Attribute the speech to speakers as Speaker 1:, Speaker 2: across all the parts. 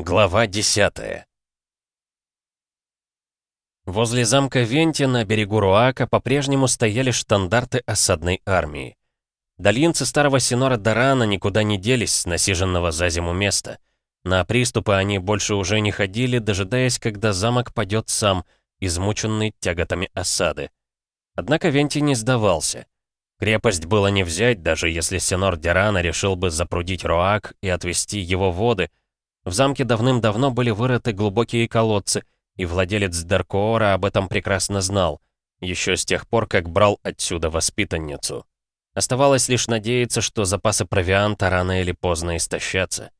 Speaker 1: Глава 10 Возле замка Венти на берегу Руака по-прежнему стояли штандарты осадной армии. Дальинцы старого Синора Дарана никуда не делись с насиженного за зиму места. На приступы они больше уже не ходили, дожидаясь, когда замок падет сам, измученный тяготами осады. Однако Венти не сдавался. Крепость было не взять, даже если Синор Дирана решил бы запрудить Руак и отвести его воды — в замке давным-давно были вырыты глубокие колодцы, и владелец Даркоора об этом прекрасно знал, еще с тех пор, как брал отсюда воспитанницу. Оставалось лишь надеяться, что запасы провианта рано или поздно истощатся.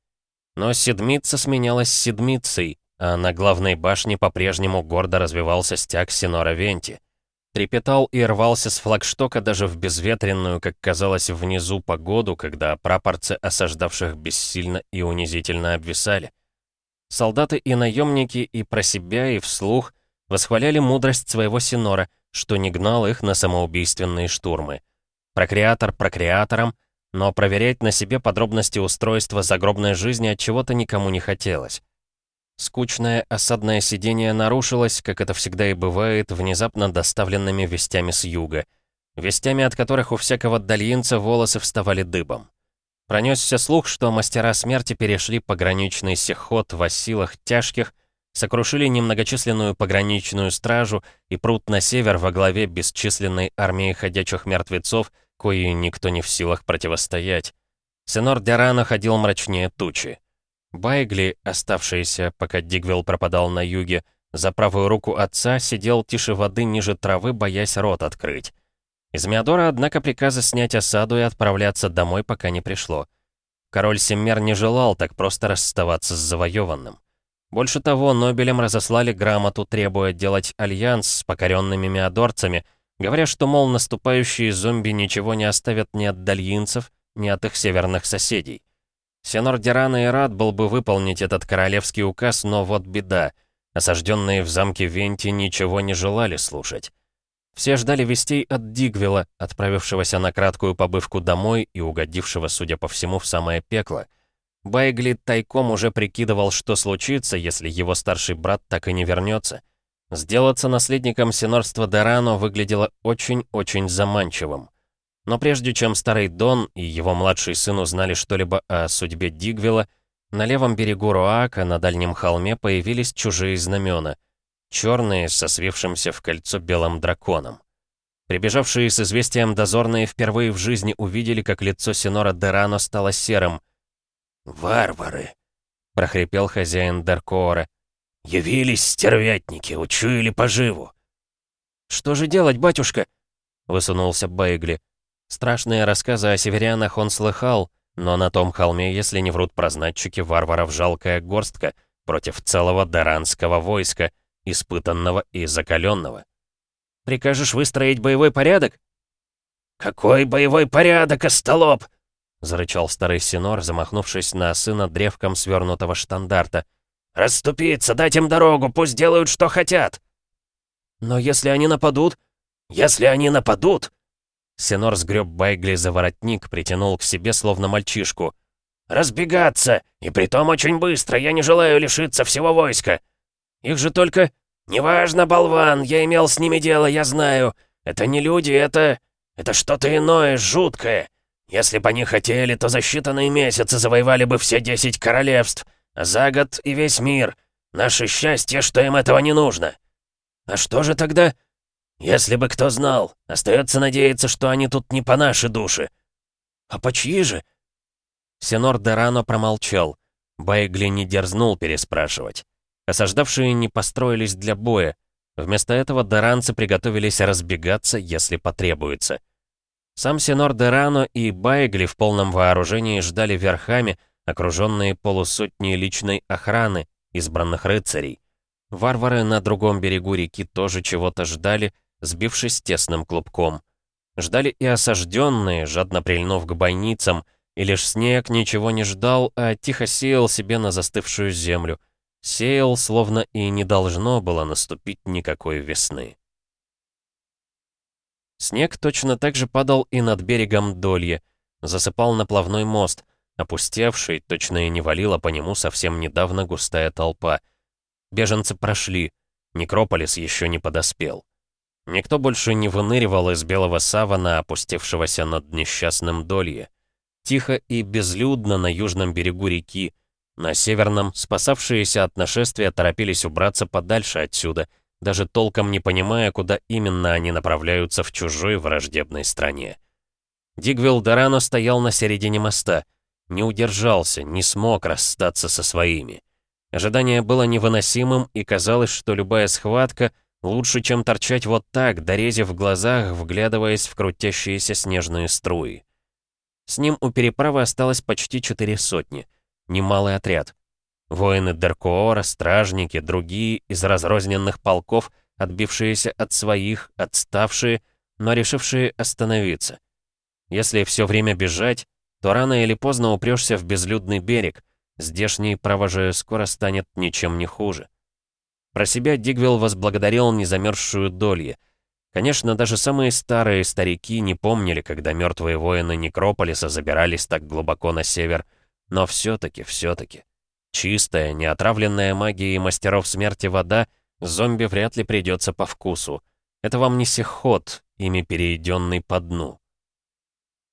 Speaker 1: Но седмица сменялась седмицей, а на главной башне по-прежнему гордо развивался стяг Синора Венти. Трепетал и рвался с флагштока даже в безветренную, как казалось, внизу погоду, когда прапорцы осаждавших бессильно и унизительно обвисали. Солдаты и наемники и про себя, и вслух восхваляли мудрость своего Синора, что не гнал их на самоубийственные штурмы. Прокреатор прокреатором, но проверять на себе подробности устройства загробной жизни от чего-то никому не хотелось. Скучное осадное сидение нарушилось, как это всегда и бывает, внезапно доставленными вестями с юга. Вестями, от которых у всякого дальинца волосы вставали дыбом. Пронесся слух, что мастера смерти перешли пограничный сеход в силах тяжких, сокрушили немногочисленную пограничную стражу и прут на север во главе бесчисленной армии ходячих мертвецов, кои никто не в силах противостоять. Сенор Дерана ходил мрачнее тучи. Байгли, оставшийся, пока Дигвилл пропадал на юге, за правую руку отца сидел тише воды ниже травы, боясь рот открыть. Из Миадора, однако, приказа снять осаду и отправляться домой пока не пришло. Король Семмер не желал так просто расставаться с завоеванным. Больше того, Нобелем разослали грамоту, требуя делать альянс с покоренными миадорцами, говоря, что, мол, наступающие зомби ничего не оставят ни от дальинцев, ни от их северных соседей. Сенор Дирана и рад был бы выполнить этот королевский указ, но вот беда. Осажденные в замке Венти ничего не желали слушать. Все ждали вестей от Дигвила, отправившегося на краткую побывку домой и угодившего, судя по всему, в самое пекло. Байгли тайком уже прикидывал, что случится, если его старший брат так и не вернется. Сделаться наследником сенорства Дорано выглядело очень-очень заманчивым. Но прежде чем старый Дон и его младший сын узнали что-либо о судьбе Дигвилла, на левом берегу Руака на дальнем холме появились чужие знамена. Черные, со свившимся в кольцо белым драконом. Прибежавшие с известием дозорные впервые в жизни увидели, как лицо Синора Дерано стало серым. «Варвары!» — прохрипел хозяин Даркоора. «Явились стервятники, учуяли поживу!» «Что же делать, батюшка?» — высунулся Байгли. Страшные рассказы о северянах он слыхал, но на том холме, если не врут прознатчики, варваров жалкая горстка против целого даранского войска, испытанного и закаленного. «Прикажешь выстроить боевой порядок?» «Какой боевой порядок, остолоп!» — зарычал старый Синор, замахнувшись на сына древком свернутого штандарта. «Расступиться, дать им дорогу, пусть делают, что хотят!» «Но если они нападут...» «Если они нападут, Сенор сгреб Байгли за воротник, притянул к себе, словно мальчишку. «Разбегаться! И притом очень быстро! Я не желаю лишиться всего войска! Их же только... Неважно, болван! Я имел с ними дело, я знаю! Это не люди, это... Это что-то иное, жуткое! Если бы они хотели, то за считанные месяцы завоевали бы все десять королевств, а за год и весь мир. Наше счастье, что им этого не нужно! А что же тогда...» «Если бы кто знал, остается надеяться, что они тут не по нашей душе». «А по чьи же?» Сенор Дорано промолчал. Байгли не дерзнул переспрашивать. Осаждавшие не построились для боя. Вместо этого доранцы приготовились разбегаться, если потребуется. Сам Сенор Дерано и Байгли в полном вооружении ждали верхами, окруженные полусотней личной охраны, избранных рыцарей. Варвары на другом берегу реки тоже чего-то ждали, сбившись тесным клубком. Ждали и осажденные, жадно прильнув к бойницам, и лишь снег ничего не ждал, а тихо сеял себе на застывшую землю. Сеял, словно и не должно было наступить никакой весны. Снег точно так же падал и над берегом Долье, засыпал наплавной мост, опустевший, точно и не валила по нему совсем недавно густая толпа. Беженцы прошли, Некрополис еще не подоспел. Никто больше не выныривал из белого савана, опустившегося над несчастным долье. Тихо и безлюдно на южном берегу реки, на северном, спасавшиеся от нашествия торопились убраться подальше отсюда, даже толком не понимая, куда именно они направляются в чужой враждебной стране. Дигвилл Дорано стоял на середине моста. Не удержался, не смог расстаться со своими. Ожидание было невыносимым, и казалось, что любая схватка лучше, чем торчать вот так, дорезив глазах, вглядываясь в крутящиеся снежные струи. С ним у переправы осталось почти четыре сотни. Немалый отряд. Воины Деркоора, стражники, другие из разрозненных полков, отбившиеся от своих, отставшие, но решившие остановиться. Если все время бежать, то рано или поздно упрешься в безлюдный берег. Здешний, право же, скоро станет ничем не хуже. Про себя Дигвилл возблагодарил незамерзшую долье. Конечно, даже самые старые старики не помнили, когда мертвые воины Некрополиса забирались так глубоко на север, но все-таки, все-таки. Чистая, неотравленная магией мастеров смерти вода зомби вряд ли придется по вкусу. Это вам не сихот, ими перейденный по дну.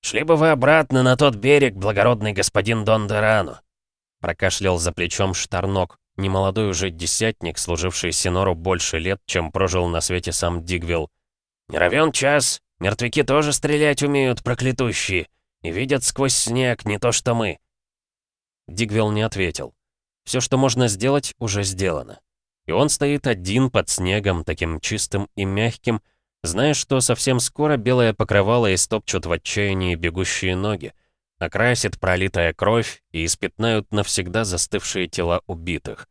Speaker 2: «Шли бы вы обратно на тот берег, благородный господин Дон Дерано!»
Speaker 1: Прокашлял за плечом Штарнок, немолодой уже десятник, служивший Синору больше лет, чем прожил на свете сам Дигвилл.
Speaker 2: «Не равен час, мертвяки тоже стрелять умеют, проклятущие, и видят сквозь снег, не то что мы».
Speaker 1: Дигвилл не ответил. Все, что можно сделать, уже сделано. И он стоит один под снегом, таким чистым и мягким, зная, что совсем скоро белое покрывало истопчут в отчаянии бегущие ноги, окрасит пролитая кровь и испятнают навсегда застывшие тела убитых.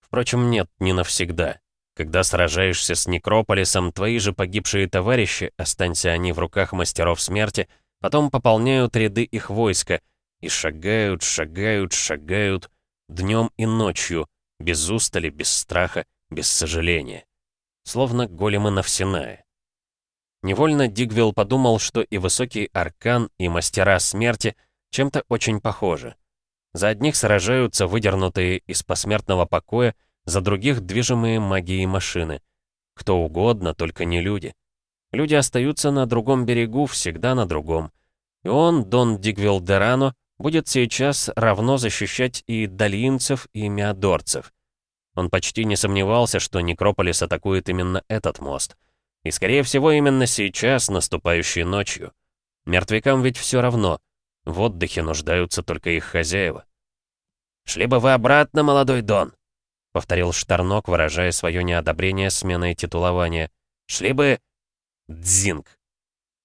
Speaker 1: Впрочем, нет, не навсегда. Когда сражаешься с Некрополисом, твои же погибшие товарищи, останься они в руках мастеров смерти, потом пополняют ряды их войска и шагают, шагают, шагают, днем и ночью, без устали, без страха, без сожаления. Словно големы Навсиная. Невольно Дигвилл подумал, что и высокий аркан, и мастера смерти чем-то очень похожи. За одних сражаются выдернутые из посмертного покоя, за других движимые магией машины. Кто угодно, только не люди. Люди остаются на другом берегу, всегда на другом. И он, Дон Дигвилл Дерано, будет сейчас равно защищать и долинцев, и миадорцев. Он почти не сомневался, что Некрополис атакует именно этот мост — и, скорее всего, именно сейчас, наступающей ночью. Мертвякам ведь все равно. В отдыхе нуждаются только их хозяева.
Speaker 2: «Шли бы вы обратно, молодой Дон!»
Speaker 1: — повторил Штарнок, выражая свое неодобрение сменой титулования.
Speaker 2: «Шли бы...»
Speaker 1: Дзинг.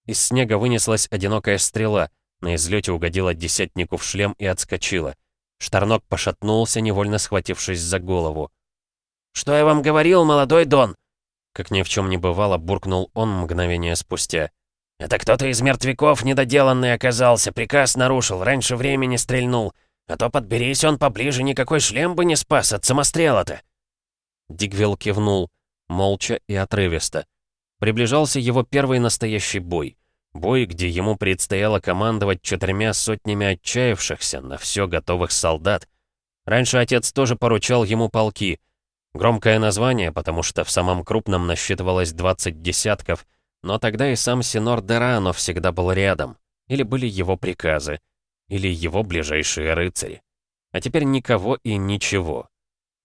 Speaker 1: Из снега вынеслась одинокая стрела, на излете угодила десятнику в шлем и отскочила. Штарнок пошатнулся, невольно схватившись за голову.
Speaker 2: «Что я вам говорил, молодой Дон?
Speaker 1: Как ни в чем не бывало, буркнул он мгновение спустя.
Speaker 2: «Это кто-то из мертвяков недоделанный оказался, приказ нарушил, раньше времени стрельнул. А то подберись он поближе, никакой шлем бы не спас от самострела-то».
Speaker 1: Дигвилл кивнул, молча и отрывисто. Приближался его первый настоящий бой. Бой, где ему предстояло командовать четырьмя сотнями отчаявшихся, на все готовых солдат. Раньше отец тоже поручал ему полки — Громкое название, потому что в самом крупном насчитывалось 20 десятков, но тогда и сам Синор Дерано всегда был рядом. Или были его приказы, или его ближайшие рыцари. А теперь никого и ничего.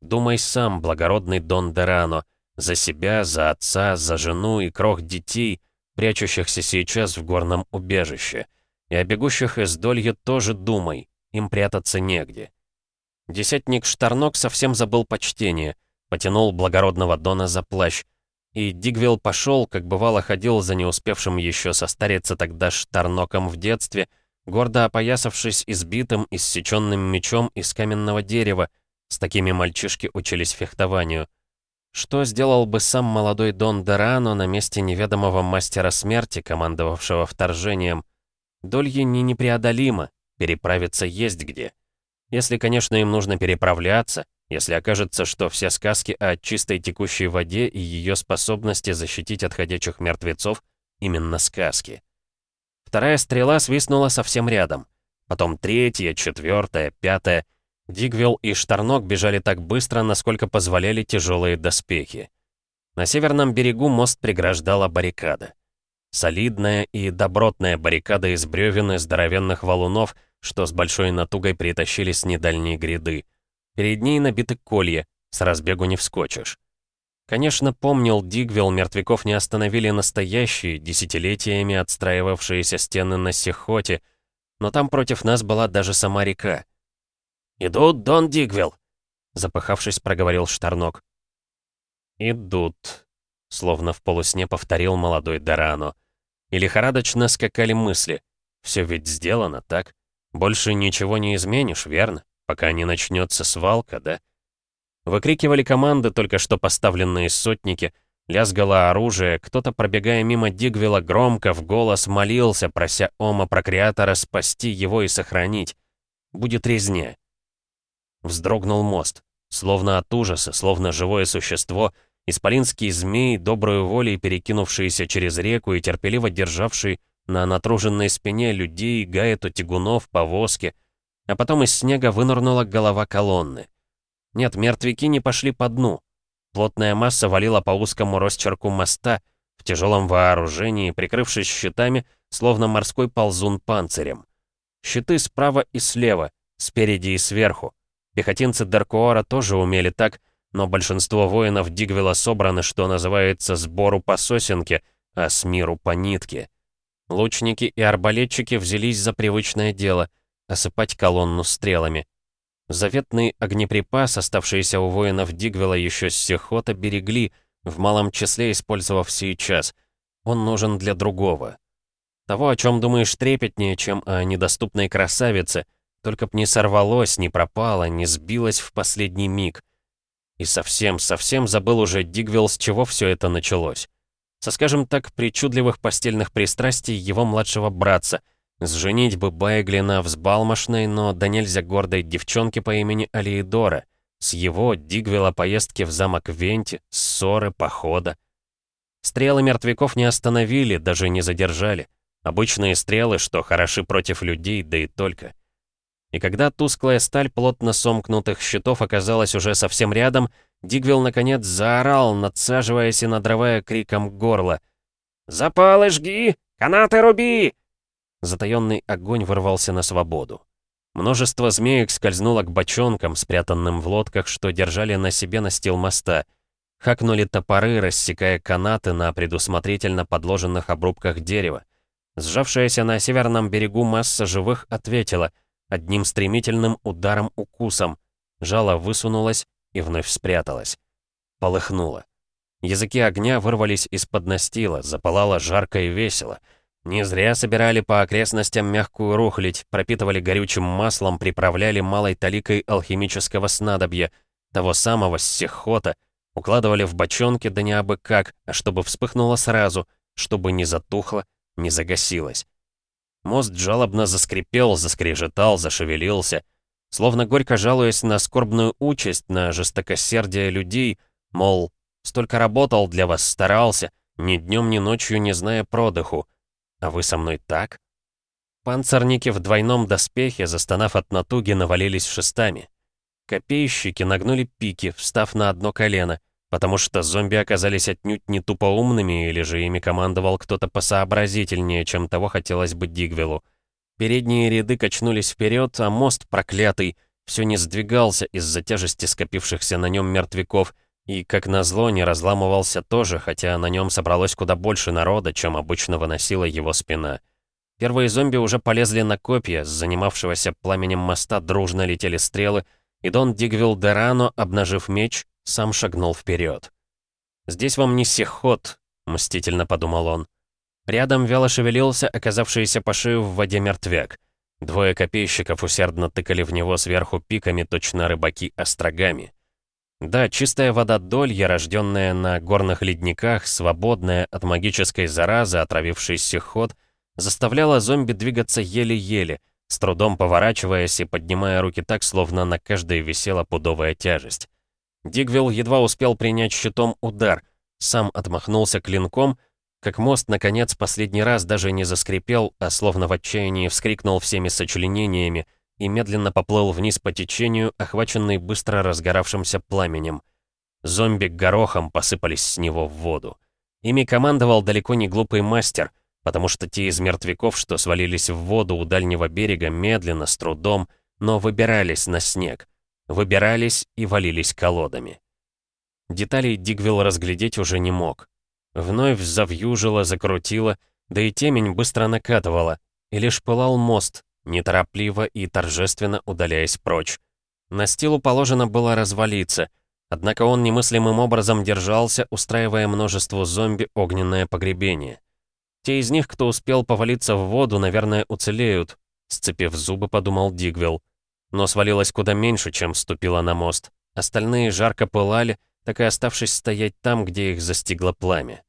Speaker 1: Думай сам, благородный Дон Дерано, за себя, за отца, за жену и крох детей, прячущихся сейчас в горном убежище. И о бегущих из Долья тоже думай, им прятаться негде. Десятник Штарнок совсем забыл почтение — потянул благородного Дона за плащ. И Дигвилл пошел, как бывало ходил за не успевшим еще состариться тогда Штарноком в детстве, гордо опоясавшись избитым, иссеченным мечом из каменного дерева. С такими мальчишки учились фехтованию. Что сделал бы сам молодой Дон Дорано на месте неведомого мастера смерти, командовавшего вторжением? Долье не непреодолимо, переправиться есть где. Если, конечно, им нужно переправляться, если окажется, что все сказки о чистой текущей воде и ее способности защитить от ходячих мертвецов — именно сказки. Вторая стрела свистнула совсем рядом. Потом третья, четвертая, пятая. Дигвилл и Штарнок бежали так быстро, насколько позволяли тяжелые доспехи. На северном берегу мост преграждала баррикада. Солидная и добротная баррикада из бревен и здоровенных валунов, что с большой натугой притащили с недальней гряды. Перед ней набиты колья, с разбегу не вскочишь. Конечно, помнил Дигвилл, мертвяков не остановили настоящие, десятилетиями отстраивавшиеся стены на Сихоте, но там против нас была даже сама река.
Speaker 2: «Идут, Дон Дигвилл!»
Speaker 1: Запыхавшись, проговорил Штарнок. «Идут», — словно в полусне повторил молодой Дорано. И лихорадочно скакали мысли. Все ведь сделано, так? Больше ничего не изменишь, верно? Пока не начнется свалка, да? Выкрикивали команды, только что поставленные сотники, лязгало оружие, кто-то, пробегая мимо Дигвела, громко в голос молился, прося Ома Прокреатора спасти его и сохранить. Будет резня. Вздрогнул мост. Словно от ужаса, словно живое существо, исполинский змей, добрую волей перекинувшийся через реку и терпеливо державший на натруженной спине людей, гаету тягунов, повозки, а потом из снега вынырнула голова колонны. Нет, мертвяки не пошли по дну. Плотная масса валила по узкому росчерку моста, в тяжелом вооружении, прикрывшись щитами, словно морской ползун панцирем. Щиты справа и слева, спереди и сверху. Пехотинцы Даркуора тоже умели так, но большинство воинов Дигвела собраны, что называется, сбору по сосенке, а с миру по нитке. Лучники и арбалетчики взялись за привычное дело — осыпать колонну стрелами. Заветный огнеприпас, оставшийся у воинов Дигвела еще с Сехота, берегли, в малом числе использовав сейчас. Он нужен для другого. Того, о чем думаешь трепетнее, чем о недоступной красавице, только б не сорвалось, не пропало, не сбилось в последний миг. И совсем, совсем забыл уже Дигвилл, с чего все это началось. Со, скажем так, причудливых постельных пристрастий его младшего братца — Сженить бы Байглина взбалмошной, но да нельзя гордой девчонке по имени Алиедора. С его Дигвела поездки в замок Венти, ссоры, похода. Стрелы мертвяков не остановили, даже не задержали. Обычные стрелы, что хороши против людей, да и только. И когда тусклая сталь плотно сомкнутых щитов оказалась уже совсем рядом, Дигвилл наконец заорал, надсаживаясь и надрывая криком горло. «Запалы жги! Канаты руби! Затаённый огонь вырвался на свободу. Множество змеек скользнуло к бочонкам, спрятанным в лодках, что держали на себе настил моста. Хакнули топоры, рассекая канаты на предусмотрительно подложенных обрубках дерева. Сжавшаяся на северном берегу масса живых ответила одним стремительным ударом-укусом. Жало высунулось и вновь спряталось. Полыхнуло. Языки огня вырвались из-под настила, запалало жарко и весело — не зря собирали по окрестностям мягкую рухлядь, пропитывали горючим маслом, приправляли малой таликой алхимического снадобья, того самого сехота, укладывали в бочонки, да не абы как, а чтобы вспыхнуло сразу, чтобы не затухло, не загасилось. Мост жалобно заскрипел, заскрежетал, зашевелился, словно горько жалуясь на скорбную участь, на жестокосердие людей, мол, столько работал для вас, старался, ни днем, ни ночью не зная продыху, а вы со мной так? Панцирники в двойном доспехе, застонав от натуги, навалились шестами. Копейщики нагнули пики, встав на одно колено, потому что зомби оказались отнюдь не тупоумными, или же ими командовал кто-то посообразительнее, чем того хотелось бы Дигвелу. Передние ряды качнулись вперед, а мост проклятый все не сдвигался из-за тяжести скопившихся на нем мертвяков — и, как назло, не разламывался тоже, хотя на нем собралось куда больше народа, чем обычно выносила его спина. Первые зомби уже полезли на копья, с занимавшегося пламенем моста дружно летели стрелы, и Дон Дигвилл Дерано, обнажив меч, сам шагнул вперед. «Здесь вам не сихот», — мстительно подумал он. Рядом вяло шевелился оказавшийся по шею в воде мертвяк. Двое копейщиков усердно тыкали в него сверху пиками, точно рыбаки острогами. Да, чистая вода Долья, рожденная на горных ледниках, свободная от магической заразы, отравившей ход, заставляла зомби двигаться еле-еле, с трудом поворачиваясь и поднимая руки так, словно на каждой висела пудовая тяжесть. Дигвилл едва успел принять щитом удар, сам отмахнулся клинком, как мост, наконец, последний раз даже не заскрипел, а словно в отчаянии вскрикнул всеми сочленениями и медленно поплыл вниз по течению, охваченный быстро разгоравшимся пламенем. Зомби горохом посыпались с него в воду. Ими командовал далеко не глупый мастер, потому что те из мертвяков, что свалились в воду у дальнего берега, медленно, с трудом, но выбирались на снег. Выбирались и валились колодами. Деталей Дигвилл разглядеть уже не мог. Вновь завьюжило, закрутило, да и темень быстро накатывала, и лишь пылал мост, неторопливо и торжественно удаляясь прочь. Настилу положено было развалиться, однако он немыслимым образом держался, устраивая множеству зомби огненное погребение. Те из них, кто успел повалиться в воду, наверное, уцелеют, сцепив зубы, подумал Дигвилл. Но свалилось куда меньше, чем вступила на мост. Остальные жарко пылали, так и оставшись стоять там, где их застигло пламя.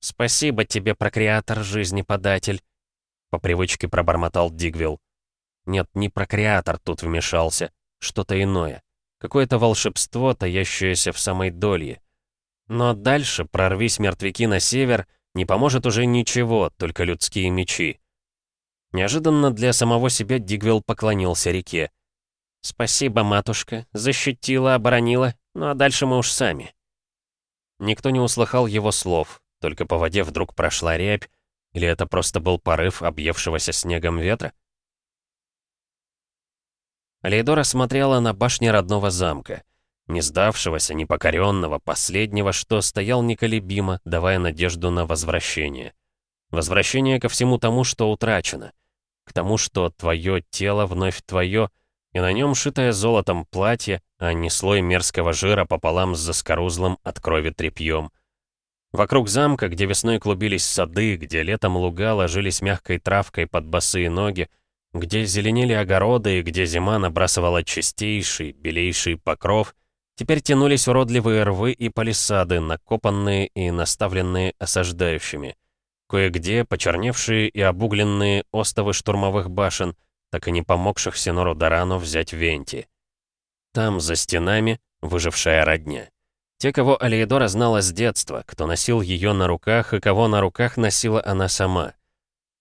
Speaker 1: «Спасибо тебе, прокреатор, жизни-податель», — по привычке пробормотал Дигвилл. Нет, не прокреатор тут вмешался, что-то иное. Какое-то волшебство, таящееся в самой долье. Но дальше, прорвись мертвяки на север, не поможет уже ничего, только людские мечи. Неожиданно для самого себя Дигвилл поклонился реке. «Спасибо, матушка, защитила, оборонила, ну а дальше мы уж сами». Никто не услыхал его слов, только по воде вдруг прошла рябь, или это просто был порыв объевшегося снегом ветра? Алейдора смотрела на башни родного замка, не сдавшегося, непокоренного, последнего, что стоял неколебимо, давая надежду на возвращение. Возвращение ко всему тому, что утрачено. К тому, что твое тело вновь твое, и на нем шитое золотом платье, а не слой мерзкого жира пополам с заскорузлым от крови тряпьем. Вокруг замка, где весной клубились сады, где летом луга ложились мягкой травкой под босые ноги, где зеленели огороды и где зима набрасывала чистейший, белейший покров, теперь тянулись уродливые рвы и палисады, накопанные и наставленные осаждающими. Кое-где почерневшие и обугленные остовы штурмовых башен, так и не помогших Синору Дарану взять Венти. Там, за стенами, выжившая родня. Те, кого Алиедора знала с детства, кто носил ее на руках и кого на руках носила она сама.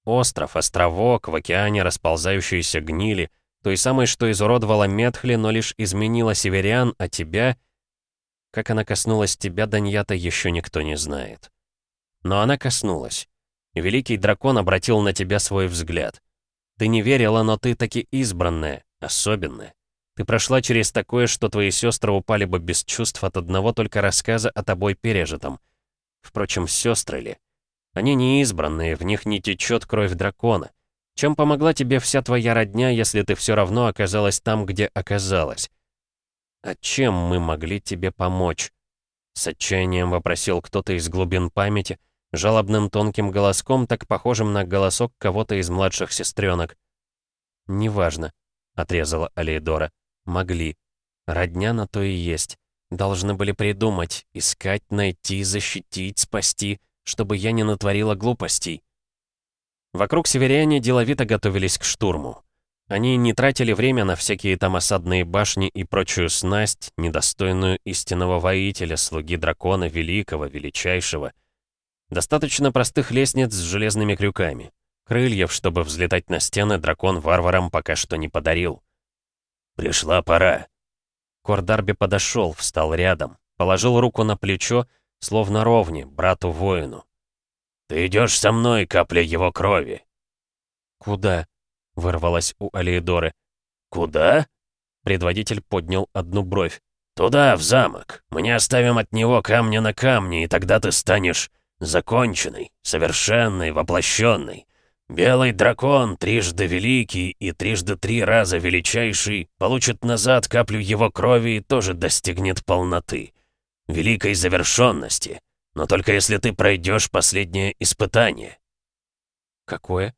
Speaker 1: Остров, островок, в океане расползающиеся гнили, той самой, что изуродовала Метхли, но лишь изменила северян, а тебя... Как она коснулась тебя, Даньята, еще никто не знает. Но она коснулась. Великий дракон обратил на тебя свой взгляд. Ты не верила, но ты таки избранная, особенная. Ты прошла через такое, что твои сестры упали бы без чувств от одного только рассказа о тобой пережитом. Впрочем, сестры ли? Они не избранные, в них не течет кровь дракона. Чем помогла тебе вся твоя родня, если ты все равно оказалась там, где оказалась? А чем мы могли тебе помочь? С отчаянием вопросил кто-то из глубин памяти, жалобным тонким голоском, так похожим на голосок кого-то из младших сестренок. «Неважно», — отрезала Алейдора. Могли. Родня на то и есть. Должны были придумать, искать, найти, защитить, спасти, чтобы я не натворила глупостей. Вокруг северяне деловито готовились к штурму. Они не тратили время на всякие там осадные башни и прочую снасть, недостойную истинного воителя, слуги дракона великого, величайшего. Достаточно простых лестниц с железными крюками. Крыльев, чтобы взлетать на стены, дракон варварам пока что не подарил. «Пришла пора». Кордарби подошел, встал рядом, положил руку на плечо, словно ровни, брату-воину. «Ты идешь со мной, капля его крови». «Куда?» — вырвалась у Алиедоры. «Куда?» — предводитель поднял одну бровь. «Туда, в замок. Мы не оставим от него камня на камне, и тогда ты станешь законченный, совершенный, воплощенный. Белый дракон, трижды великий и трижды три раза величайший, получит назад каплю его крови и тоже достигнет полноты. Великой завершенности. Но только если ты пройдешь последнее испытание. Какое?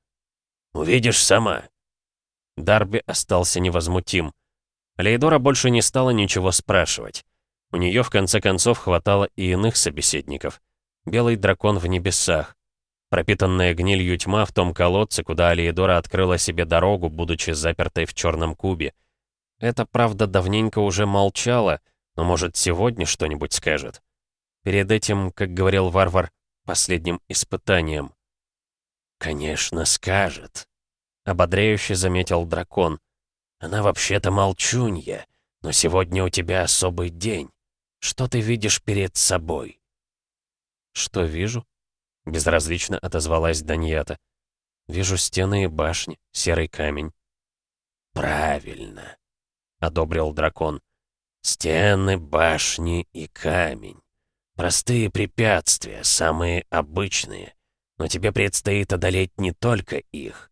Speaker 1: Увидишь сама. Дарби остался невозмутим. Лейдора больше не стала ничего спрашивать. У нее в конце концов хватало и иных собеседников. Белый дракон в небесах, Пропитанная гнилью тьма в том колодце, куда Алиедора открыла себе дорогу, будучи запертой в черном кубе. Это, правда, давненько уже молчала, но, может, сегодня что-нибудь скажет. Перед этим, как говорил варвар, последним испытанием. «Конечно, скажет», — ободряюще заметил дракон. «Она вообще-то молчунья, но сегодня у тебя особый день. Что ты видишь перед собой?» «Что вижу?» — безразлично отозвалась Даньята. «Вижу стены и башни, серый камень».
Speaker 2: «Правильно», — одобрил дракон. «Стены, башни и камень. Простые препятствия, самые обычные. Но тебе предстоит одолеть не только их.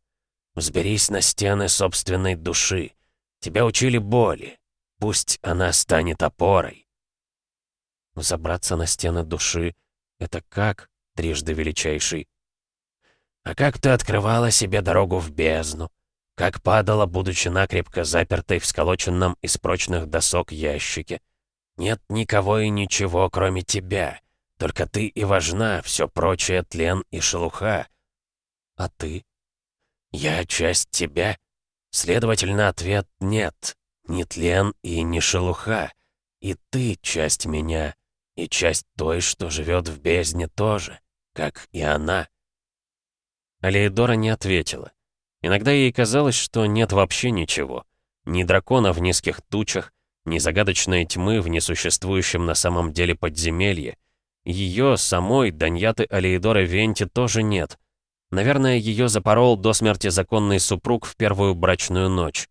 Speaker 2: Взберись на стены собственной души. Тебя учили боли. Пусть она станет опорой.
Speaker 1: Забраться на стены души — это как, трижды величайший?
Speaker 2: А как ты открывала себе дорогу в бездну? Как падала, будучи накрепко запертой в сколоченном из прочных досок ящике? Нет никого и ничего, кроме тебя. Только ты и важна, все прочее тлен и шелуха.
Speaker 1: А ты?
Speaker 2: Я часть тебя. Следовательно, ответ нет. Ни тлен и ни шелуха. И ты часть меня. И часть той, что живет в бездне тоже, как и она.
Speaker 1: Алеидора не ответила. Иногда ей казалось, что нет вообще ничего. Ни дракона в низких тучах, ни загадочной тьмы в несуществующем на самом деле подземелье. Ее, самой, Даньяты Алеидора Венти тоже нет. Наверное, ее запорол до смерти законный супруг в первую брачную ночь.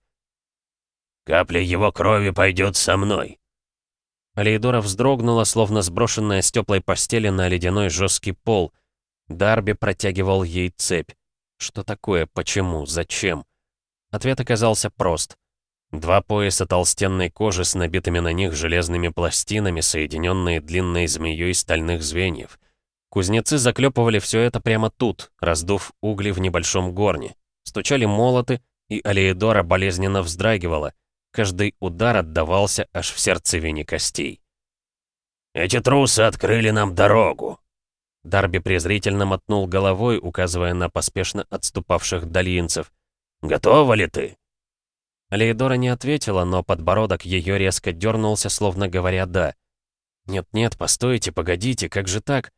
Speaker 2: «Капля его крови пойдет со мной»,
Speaker 1: Алейдора вздрогнула, словно сброшенная с теплой постели на ледяной жесткий пол. Дарби протягивал ей цепь. Что такое? Почему? Зачем? Ответ оказался прост. Два пояса толстенной кожи с набитыми на них железными пластинами, соединенные длинной змеей стальных звеньев. Кузнецы заклепывали все это прямо тут, раздув угли в небольшом горне. Стучали молоты, и Алеидора болезненно вздрагивала — Каждый удар отдавался аж в сердцевине костей.
Speaker 2: «Эти трусы открыли нам дорогу!»
Speaker 1: Дарби презрительно мотнул головой, указывая на поспешно отступавших долинцев.
Speaker 2: «Готова ли ты?»
Speaker 1: Лейдора не ответила, но подбородок ее резко дернулся, словно говоря «да». «Нет-нет, постойте, погодите, как же так?»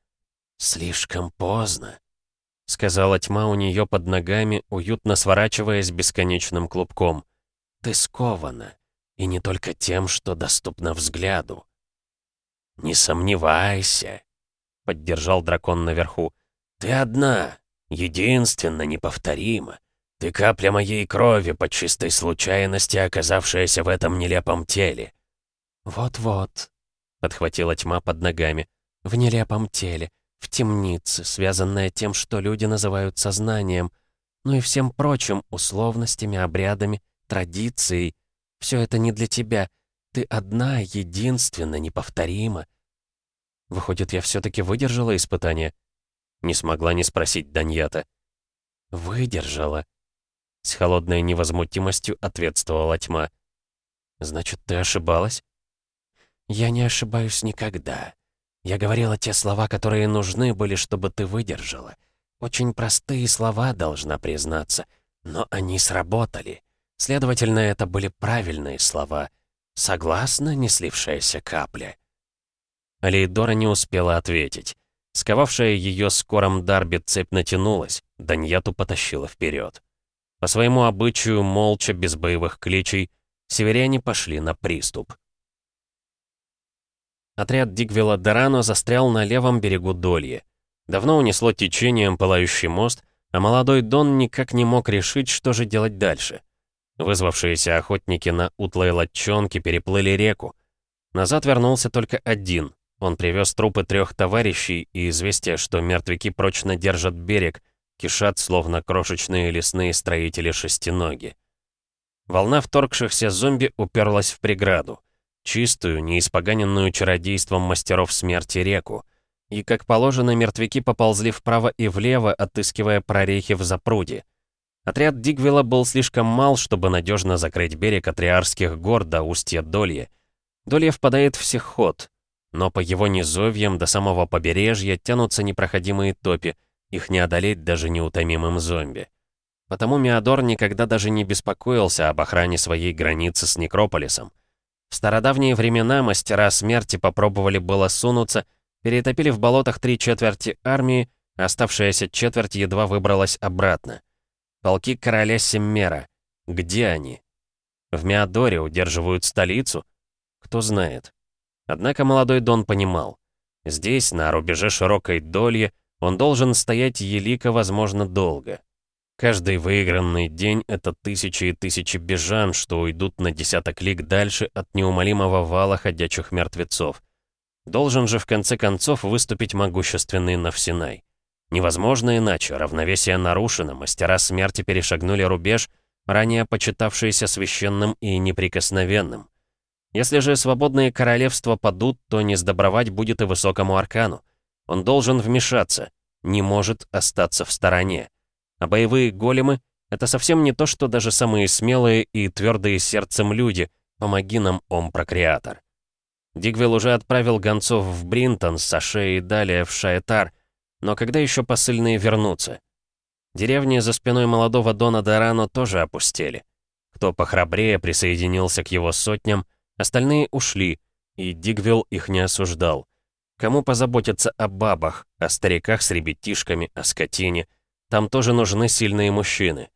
Speaker 2: «Слишком поздно», —
Speaker 1: сказала тьма у нее под ногами, уютно сворачиваясь бесконечным клубком.
Speaker 2: Ты скована, и не только тем, что доступно взгляду. «Не сомневайся», — поддержал дракон наверху. «Ты одна, единственная, неповторима. Ты капля моей крови по чистой случайности, оказавшаяся в этом нелепом теле».
Speaker 1: «Вот-вот», — подхватила тьма под ногами, — «в нелепом теле, в темнице, связанная тем, что люди называют сознанием, ну и всем прочим условностями, обрядами, традицией. Все это не для тебя. Ты одна, единственная, неповторима. Выходит, я все-таки выдержала испытание? Не смогла не спросить Даньята. Выдержала. С холодной невозмутимостью ответствовала тьма. Значит, ты ошибалась? Я не ошибаюсь никогда. Я говорила те слова, которые нужны были, чтобы ты выдержала. Очень простые слова, должна признаться. Но они сработали. Следовательно, это были правильные слова. Согласна, не слившаяся капля? Алейдора не успела ответить. Сковавшая ее скором Дарби цепь натянулась, Даньяту потащила вперед. По своему обычаю, молча, без боевых кличей, северяне пошли на приступ. Отряд Дигвела Дорано застрял на левом берегу Долье. Давно унесло течением пылающий мост, а молодой Дон никак не мог решить, что же делать дальше. Вызвавшиеся охотники на утлой лодчонке переплыли реку. Назад вернулся только один. Он привез трупы трех товарищей и известие, что мертвяки прочно держат берег, кишат, словно крошечные лесные строители шестиноги. Волна вторгшихся зомби уперлась в преграду. Чистую, неиспоганенную чародейством мастеров смерти реку. И, как положено, мертвяки поползли вправо и влево, отыскивая прорехи в запруде. Отряд Дигвилла был слишком мал, чтобы надежно закрыть берег от Риарских гор до устья Долье. Долье впадает в Сихот, но по его низовьям до самого побережья тянутся непроходимые топи, их не одолеть даже неутомимым зомби. Потому Миадор никогда даже не беспокоился об охране своей границы с Некрополисом. В стародавние времена мастера смерти попробовали было сунуться, Перетопили в болотах три четверти армии, оставшаяся четверть едва выбралась обратно. Полки короля Семмера. Где они? В Миадоре удерживают столицу? Кто знает. Однако молодой Дон понимал. Здесь, на рубеже широкой дольи, он должен стоять елико, возможно, долго. Каждый выигранный день — это тысячи и тысячи бежан, что уйдут на десяток лиг дальше от неумолимого вала ходячих мертвецов. Должен же в конце концов выступить могущественный Навсинай. Невозможно иначе, равновесие нарушено, мастера смерти перешагнули рубеж, ранее почитавшийся священным и неприкосновенным. Если же свободные королевства падут, то не сдобровать будет и высокому аркану. Он должен вмешаться, не может остаться в стороне. А боевые големы — это совсем не то, что даже самые смелые и твердые сердцем люди. Помоги нам, Ом-прокреатор. Дигвилл уже отправил гонцов в Бринтон, Саше и далее в Шаэтар, но когда еще посыльные вернутся? Деревни за спиной молодого Дона Дорано тоже опустели. Кто похрабрее присоединился к его сотням, остальные ушли, и Дигвилл их не осуждал. Кому позаботиться о бабах, о стариках с ребятишками, о скотине? Там тоже нужны сильные мужчины.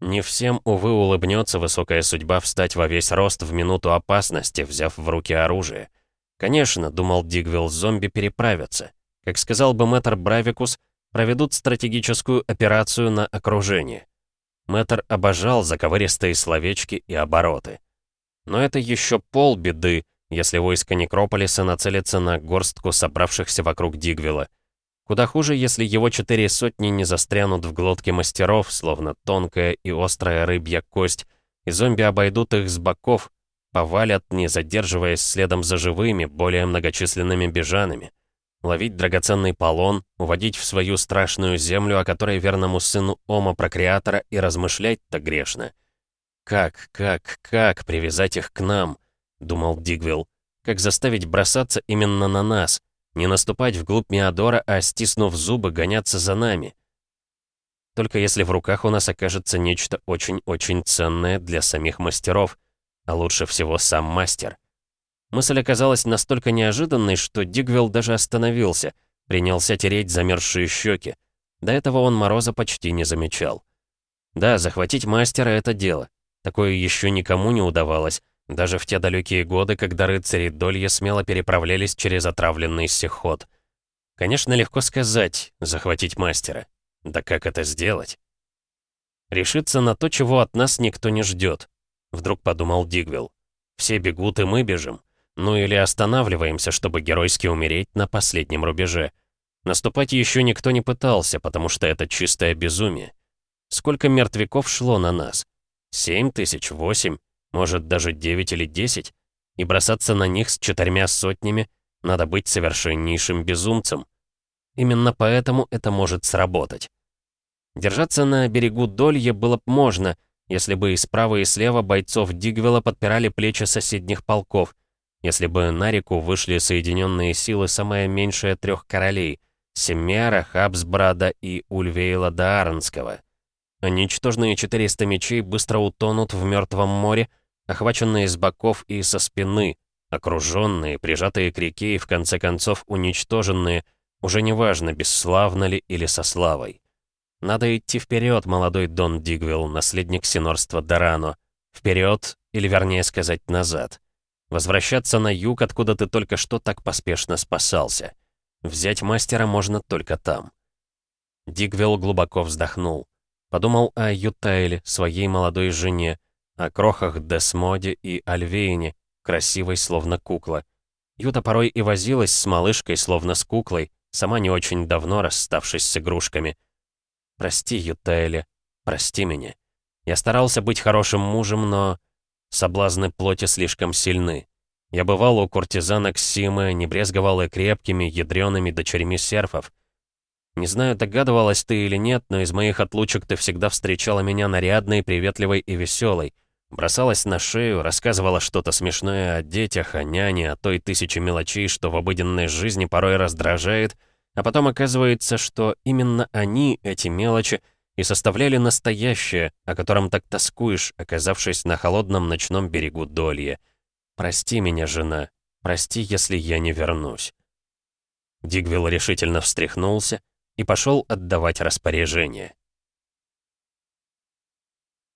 Speaker 1: Не всем, увы, улыбнется высокая судьба встать во весь рост в минуту опасности, взяв в руки оружие. Конечно, думал Дигвилл, зомби переправятся. Как сказал бы мэтр Бравикус, проведут стратегическую операцию на окружение. Мэтр обожал заковыристые словечки и обороты. Но это еще полбеды, если войско Некрополиса нацелится на горстку собравшихся вокруг Дигвилла. Куда хуже, если его четыре сотни не застрянут в глотке мастеров, словно тонкая и острая рыбья кость, и зомби обойдут их с боков, повалят, не задерживаясь следом за живыми, более многочисленными бежанами. Ловить драгоценный полон, уводить в свою страшную землю, о которой верному сыну Ома Прокреатора и размышлять-то грешно. Как, как, как привязать их к нам? — думал Дигвилл. «Как заставить бросаться именно на нас? Не наступать вглубь Миадора, а, стиснув зубы, гоняться за нами?» Только если в руках у нас окажется нечто очень-очень ценное для самих мастеров, а лучше всего сам мастер. Мысль оказалась настолько неожиданной, что Дигвилл даже остановился, принялся тереть замерзшие щеки. До этого он Мороза почти не замечал. Да, захватить мастера — это дело. Такое еще никому не удавалось, даже в те далекие годы, когда рыцари Долья смело переправлялись через отравленный сихот. Конечно, легко сказать, захватить мастера. Да как это сделать? Решиться на то, чего от нас никто не ждет. Вдруг подумал Дигвилл. Все бегут, и мы бежим. Ну или останавливаемся, чтобы геройски умереть на последнем рубеже. Наступать еще никто не пытался, потому что это чистое безумие. Сколько мертвяков шло на нас? Семь тысяч, восемь? может даже 9 или 10, и бросаться на них с четырьмя сотнями надо быть совершеннейшим безумцем. Именно поэтому это может сработать. Держаться на берегу Долье было бы можно, если бы и справа и слева бойцов Дигвела подпирали плечи соседних полков, если бы на реку вышли соединенные силы самое меньшее трех королей — Семера, Хабсбрада и Ульвейла Даарнского. Ничтожные 400 мечей быстро утонут в мертвом море, охваченные с боков и со спины, окруженные, прижатые к реке и в конце концов уничтоженные, уже неважно, бесславно ли или со славой. Надо идти вперед, молодой Дон Дигвилл, наследник синорства Дорано. Вперед, или вернее сказать, назад. Возвращаться на юг, откуда ты только что так поспешно спасался. Взять мастера можно только там. Дигвилл глубоко вздохнул. Подумал о Ютайле, своей молодой жене, о крохах Десмоде и Альвейне, красивой, словно кукла. Юта порой и возилась с малышкой, словно с куклой, сама не очень давно расставшись с игрушками. «Прости, Ютаэле, прости меня. Я старался быть хорошим мужем, но соблазны плоти слишком сильны. Я бывал у куртизанок Симы, не брезговал и крепкими, ядреными дочерьми серфов. Не знаю, догадывалась ты или нет, но из моих отлучек ты всегда встречала меня нарядной, приветливой и веселой. Бросалась на шею, рассказывала что-то смешное о детях, о няне, о той тысяче мелочей, что в обыденной жизни порой раздражает, а потом оказывается, что именно они, эти мелочи, и составляли настоящее, о котором так тоскуешь, оказавшись на холодном ночном берегу Долье. Прости меня, жена, прости, если я не вернусь. Дигвилл решительно встряхнулся и пошел отдавать распоряжение.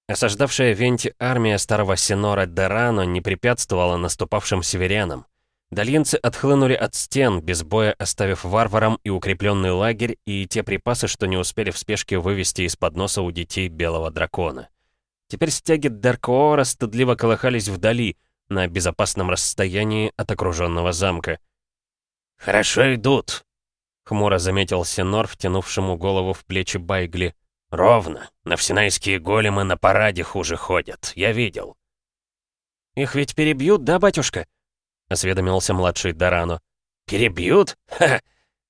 Speaker 1: Осаждавшая Венти армия старого Синора Дерано не препятствовала наступавшим северянам. Дальинцы отхлынули от стен, без боя оставив варварам и укрепленный лагерь, и те припасы, что не успели в спешке вывести из-под носа у детей Белого Дракона. Теперь стяги Даркоора стыдливо колыхались вдали, на безопасном расстоянии от окруженного замка.
Speaker 2: «Хорошо идут», —
Speaker 1: хмуро заметил Синор, втянувшему голову в плечи Байгли.
Speaker 2: «Ровно. Навсенайские големы на параде хуже ходят. Я видел».
Speaker 1: «Их ведь перебьют, да, батюшка?» — осведомился младший Дарано.
Speaker 2: «Перебьют? Ха!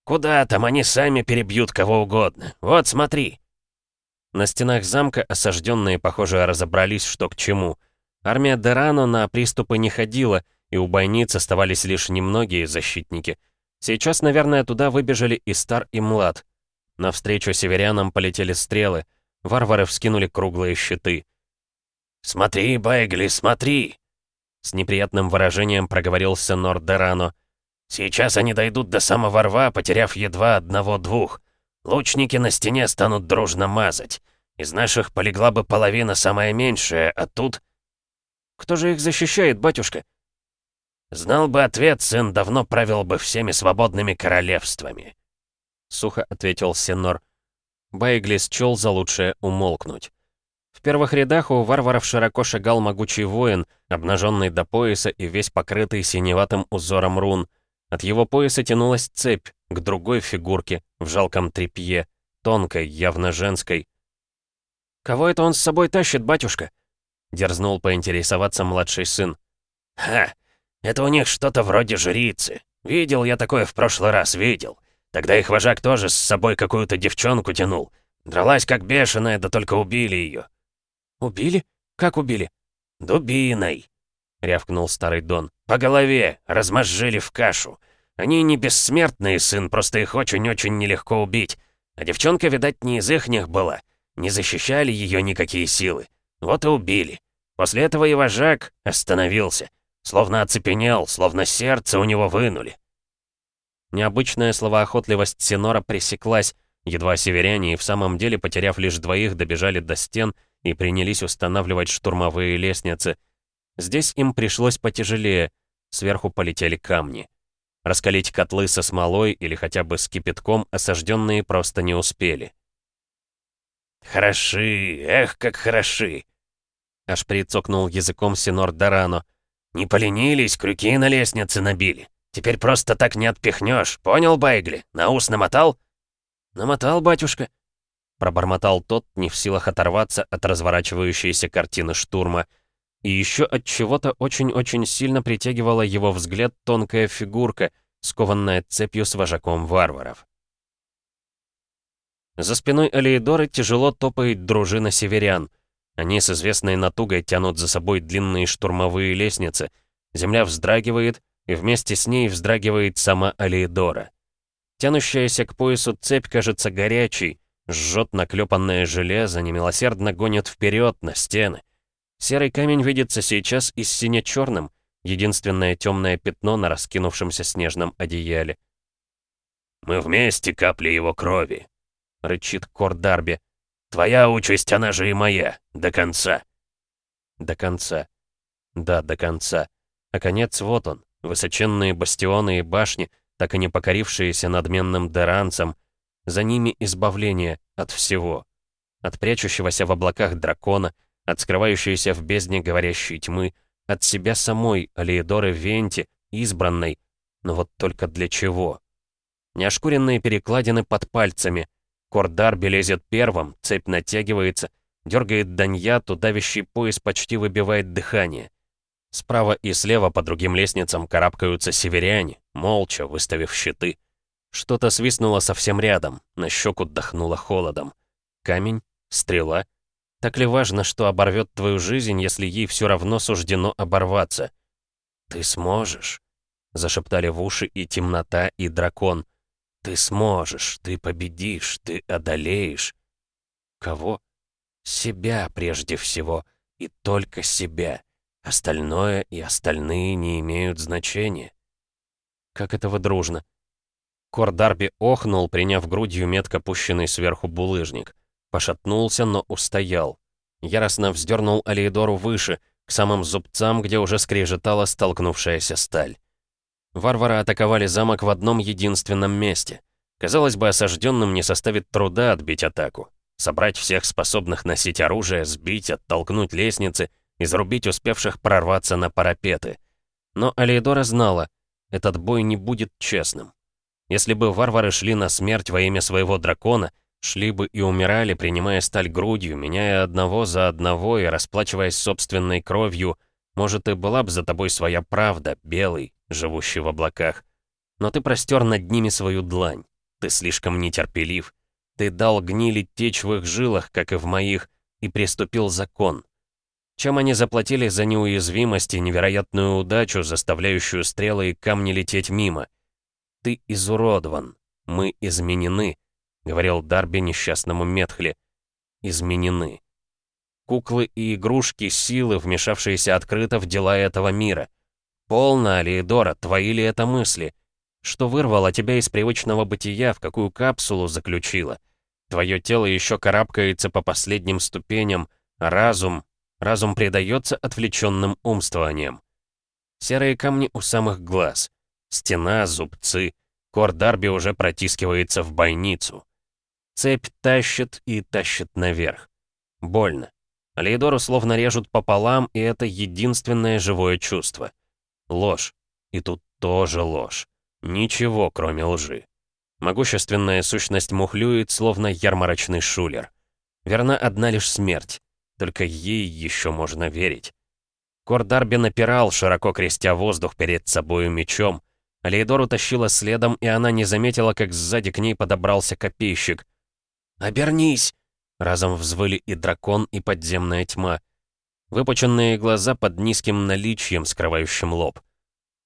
Speaker 2: Куда там, они сами перебьют кого угодно. Вот, смотри».
Speaker 1: На стенах замка осажденные, похоже, разобрались, что к чему. Армия Дерано на приступы не ходила, и у бойниц оставались лишь немногие защитники. Сейчас, наверное, туда выбежали и стар, и млад. Навстречу северянам полетели стрелы. Варвары вскинули круглые щиты.
Speaker 2: «Смотри, Байгли, смотри!»
Speaker 1: С неприятным выражением проговорился Нордерано.
Speaker 2: «Сейчас они дойдут до самого рва, потеряв едва одного-двух. Лучники на стене станут дружно мазать. Из наших полегла бы половина самая меньшая, а тут...»
Speaker 1: «Кто же их защищает, батюшка?»
Speaker 2: «Знал бы ответ, сын давно правил бы всеми свободными королевствами», —
Speaker 1: сухо ответил Сенор. Байгли счел за лучшее умолкнуть. В первых рядах у варваров широко шагал могучий воин, обнаженный до пояса и весь покрытый синеватым узором рун. От его пояса тянулась цепь к другой фигурке в жалком тряпье, тонкой, явно женской. «Кого это он с собой тащит, батюшка?» — дерзнул поинтересоваться младший сын.
Speaker 2: «Ха! Это у них что-то вроде жрицы. Видел я такое в прошлый раз, видел. Тогда их вожак тоже с собой какую-то девчонку тянул. Дралась как бешеная, да только убили ее.
Speaker 1: «Убили? Как убили?»
Speaker 2: «Дубиной», — рявкнул старый Дон. «По голове, размозжили в кашу. Они не бессмертные, сын, просто их очень-очень нелегко убить. А девчонка, видать, не из ихних была. Не защищали ее никакие силы. Вот и убили. После этого и вожак остановился. Словно оцепенел, словно сердце у него вынули.
Speaker 1: Необычная словоохотливость Синора пресеклась, едва северяне и в самом деле, потеряв лишь двоих, добежали до стен и принялись устанавливать штурмовые лестницы. Здесь им пришлось потяжелее, сверху полетели камни. Раскалить котлы со смолой или хотя бы с кипятком осажденные просто не успели.
Speaker 2: «Хороши, эх, как хороши!»
Speaker 1: Аж прицокнул языком Синор Дорано.
Speaker 2: «Не поленились, крюки на лестнице набили. Теперь просто так не отпихнешь, понял, Байгли? На ус намотал?»
Speaker 1: «Намотал, батюшка», — пробормотал тот, не в силах оторваться от разворачивающейся картины штурма. И еще от чего-то очень-очень сильно притягивала его взгляд тонкая фигурка, скованная цепью с вожаком варваров. За спиной Алиедоры тяжело топает дружина северян — они с известной натугой тянут за собой длинные штурмовые лестницы. Земля вздрагивает, и вместе с ней вздрагивает сама Алиедора. Тянущаяся к поясу цепь кажется горячей, жжет наклепанное железо, немилосердно гонит вперед на стены. Серый камень видится сейчас и сине-черным, единственное темное пятно на раскинувшемся снежном одеяле.
Speaker 2: «Мы вместе капли его крови», —
Speaker 1: рычит Кор Дарби.
Speaker 2: Твоя участь, она же и моя. До конца.
Speaker 1: До конца. Да, до конца. А конец вот он. Высоченные бастионы и башни, так и не покорившиеся надменным деранцам. За ними избавление от всего. От прячущегося в облаках дракона, от скрывающейся в бездне говорящей тьмы, от себя самой, Алиедоры Венти, избранной. Но вот только для чего? Неошкуренные перекладины под пальцами — Кордарби лезет первым, цепь натягивается, дергает Даньяту, давящий пояс почти выбивает дыхание. Справа и слева по другим лестницам карабкаются северяне, молча выставив щиты. Что-то свистнуло совсем рядом, на щеку дохнуло холодом. Камень? Стрела? Так ли важно, что оборвет твою жизнь, если ей все равно суждено оборваться? «Ты сможешь», — зашептали в уши и темнота, и дракон. Ты сможешь, ты победишь, ты одолеешь. Кого? Себя прежде всего, и только себя. Остальное и остальные не имеют значения. Как это вы дружно. Кор Дарби охнул, приняв грудью метко пущенный сверху булыжник. Пошатнулся, но устоял. Яростно вздернул Алиедору выше, к самым зубцам, где уже скрежетала столкнувшаяся сталь. Варвары атаковали замок в одном единственном месте. Казалось бы, осажденным не составит труда отбить атаку. Собрать всех способных носить оружие, сбить, оттолкнуть лестницы, изрубить успевших прорваться на парапеты. Но Алиедора знала, этот бой не будет честным. Если бы варвары шли на смерть во имя своего дракона, шли бы и умирали, принимая сталь грудью, меняя одного за одного и расплачиваясь собственной кровью, может, и была бы за тобой своя правда, белый, живущий в облаках. Но ты простер над ними свою длань. Ты слишком нетерпелив. Ты дал гнили течь в их жилах, как и в моих, и приступил закон. Чем они заплатили за неуязвимость и невероятную удачу, заставляющую стрелы и камни лететь мимо? Ты изуродован. Мы изменены, говорил Дарби несчастному Метхли. Изменены. Куклы и игрушки, силы, вмешавшиеся открыто в дела этого мира. Полно, Алиедора, твои ли это мысли? Что вырвало тебя из привычного бытия, в какую капсулу заключило? Твое тело еще карабкается по последним ступеням, а разум, Разум предается отвлеченным умствованиям. Серые камни у самых глаз. Стена, зубцы. Кор Дарби уже протискивается в бойницу. Цепь тащит и тащит наверх. Больно. Алейдору словно режут пополам, и это единственное живое чувство. Ложь. И тут тоже ложь. Ничего, кроме лжи. Могущественная сущность мухлюет, словно ярмарочный шулер. Верна одна лишь смерть. Только ей еще можно верить. Кор Дарби напирал, широко крестя воздух перед собою мечом. Алейдор утащила следом, и она не заметила, как сзади к ней подобрался копейщик. «Обернись!» Разом взвыли и дракон, и подземная тьма. Выпученные глаза под низким наличием, скрывающим лоб.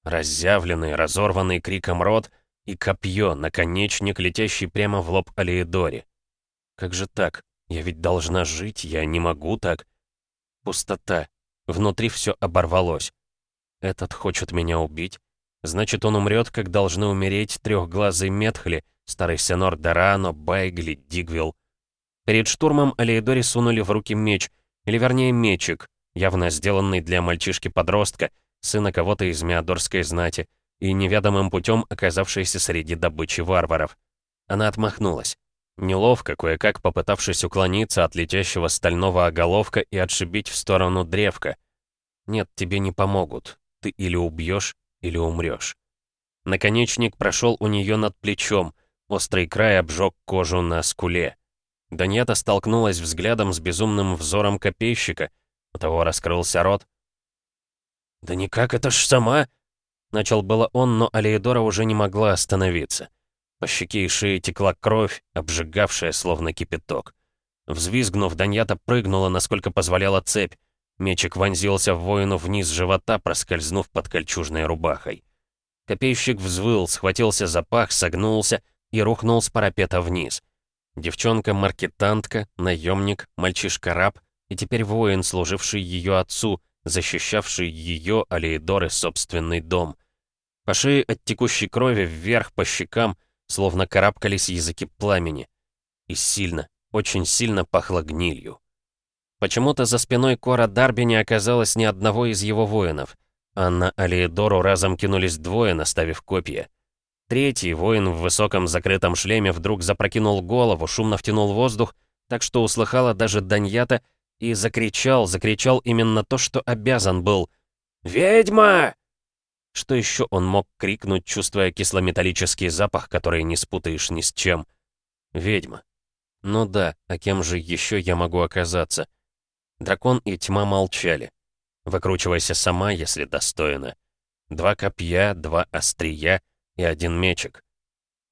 Speaker 1: Разъявленный, разорванный криком рот и копье, наконечник, летящий прямо в лоб Алиедоре. Как же так? Я ведь должна жить, я не могу так. Пустота. Внутри все оборвалось. Этот хочет меня убить. Значит, он умрет, как должны умереть трехглазый Метхли, старый сенор Дорано, Байгли, Дигвилл. Перед штурмом Алейдори сунули в руки меч, или вернее мечик, явно сделанный для мальчишки-подростка, сына кого-то из Меодорской знати, и неведомым путем оказавшийся среди добычи варваров. Она отмахнулась. Неловко, кое-как попытавшись уклониться от летящего стального оголовка и отшибить в сторону древка. Нет, тебе не помогут. Ты или убьешь, или умрешь. Наконечник прошел у нее над плечом, острый край обжег кожу на скуле. Даньята столкнулась взглядом с безумным взором копейщика, у того раскрылся рот. «Да никак, это ж сама!» Начал было он, но Алеидора уже не могла остановиться. По щеке и шее текла кровь, обжигавшая словно кипяток. Взвизгнув, Даньята прыгнула, насколько позволяла цепь. Мечик вонзился в воину вниз живота, проскользнув под кольчужной рубахой. Копейщик взвыл, схватился за пах, согнулся и рухнул с парапета вниз. Девчонка-маркетантка, наемник, мальчишка-раб и теперь воин, служивший ее отцу, защищавший ее, Алеидоры, собственный дом. По шее от текущей крови вверх по щекам словно карабкались языки пламени. И сильно, очень сильно пахло гнилью. Почему-то за спиной Кора Дарби не оказалось ни одного из его воинов, а на Алиедору разом кинулись двое, наставив копья. Третий воин в высоком закрытом шлеме вдруг запрокинул голову, шумно втянул воздух, так что услыхала даже Даньята и закричал, закричал именно то, что обязан был. «Ведьма!» Что еще он мог крикнуть, чувствуя кислометаллический запах, который не спутаешь ни с чем? Ведьма. Ну да, а кем же еще я могу оказаться? Дракон и тьма молчали. Выкручивайся сама, если достойна. Два копья, два острия и один мечик.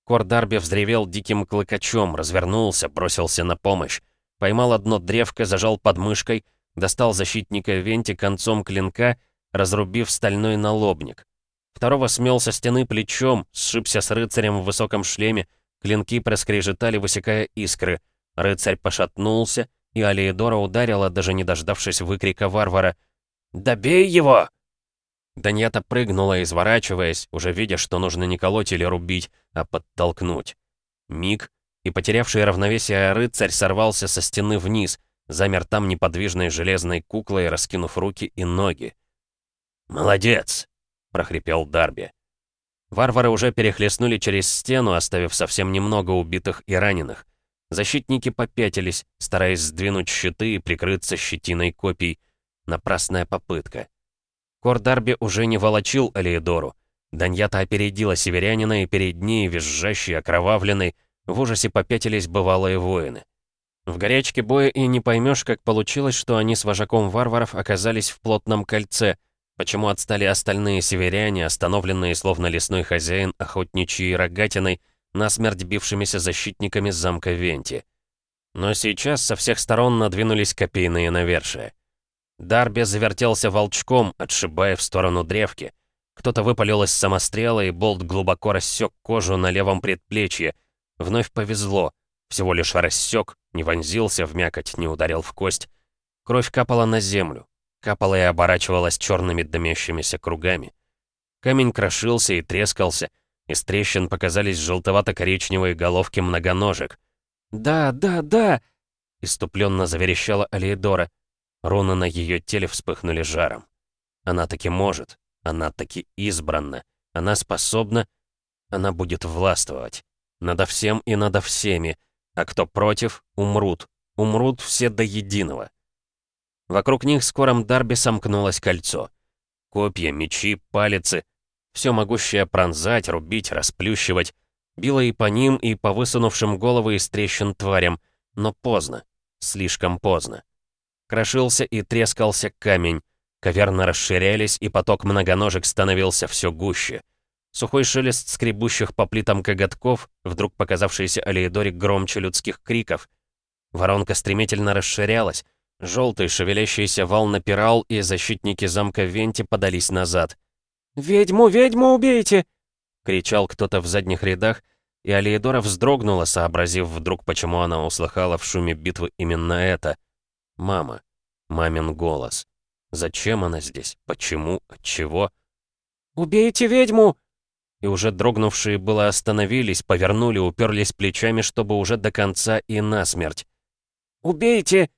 Speaker 1: Кор Дарби взревел диким клыкачом, развернулся, бросился на помощь. Поймал одно древко, зажал подмышкой, достал защитника Венти концом клинка, разрубив стальной налобник. Второго смел со стены плечом, сшибся с рыцарем в высоком шлеме, клинки проскрежетали, высекая искры. Рыцарь пошатнулся, и Алиедора ударила, даже не дождавшись выкрика варвара. «Добей его!» Даньята прыгнула, изворачиваясь, уже видя, что нужно не колоть или рубить, а подтолкнуть. Миг, и потерявший равновесие рыцарь сорвался со стены вниз, замер там неподвижной железной куклой, раскинув руки и ноги.
Speaker 2: «Молодец!» — прохрипел Дарби.
Speaker 1: Варвары уже перехлестнули через стену, оставив совсем немного убитых и раненых. Защитники попятились, стараясь сдвинуть щиты и прикрыться щетиной копий. Напрасная попытка. Кор Дарби уже не волочил Алиедору. Даньята опередила северянина, и перед ней, визжащий, окровавленный, в ужасе попятились бывалые воины. В горячке боя и не поймешь, как получилось, что они с вожаком варваров оказались в плотном кольце, почему отстали остальные северяне, остановленные словно лесной хозяин охотничьей рогатиной, насмерть бившимися защитниками замка Венти. Но сейчас со всех сторон надвинулись копейные навершия. Дарби завертелся волчком, отшибая в сторону древки. Кто-то выпалил из самострела, и болт глубоко рассек кожу на левом предплечье. Вновь повезло. Всего лишь рассек, не вонзился в мякоть, не ударил в кость. Кровь капала на землю. Капала и оборачивалась черными дымящимися кругами. Камень крошился и трескался. Из трещин показались желтовато-коричневые головки многоножек. «Да, да, да!» — иступленно заверещала Алиедора. Руны на ее теле вспыхнули жаром. Она таки может, она таки избранна, она способна, она будет властвовать. Надо всем и надо всеми, а кто против, умрут. Умрут все до единого. Вокруг них скором Дарби сомкнулось кольцо. Копья, мечи, палицы. Все могущее пронзать, рубить, расплющивать. Било и по ним, и по высунувшим головы из трещин тварям. Но поздно. Слишком поздно. Крошился и трескался камень. Каверны расширялись, и поток многоножек становился все гуще. Сухой шелест скребущих по плитам коготков, вдруг показавшийся Алиедоре громче людских криков. Воронка стремительно расширялась. Желтый шевелящийся вал напирал, и защитники замка Венти подались назад. «Ведьму, ведьму убейте!» — кричал кто-то в задних рядах, и Алиедора вздрогнула, сообразив вдруг, почему она услыхала в шуме битвы именно это — Мама. Мамин голос. Зачем она здесь? Почему? Отчего? «Убейте ведьму!» И уже дрогнувшие было остановились, повернули, уперлись плечами, чтобы уже до конца и насмерть. «Убейте!»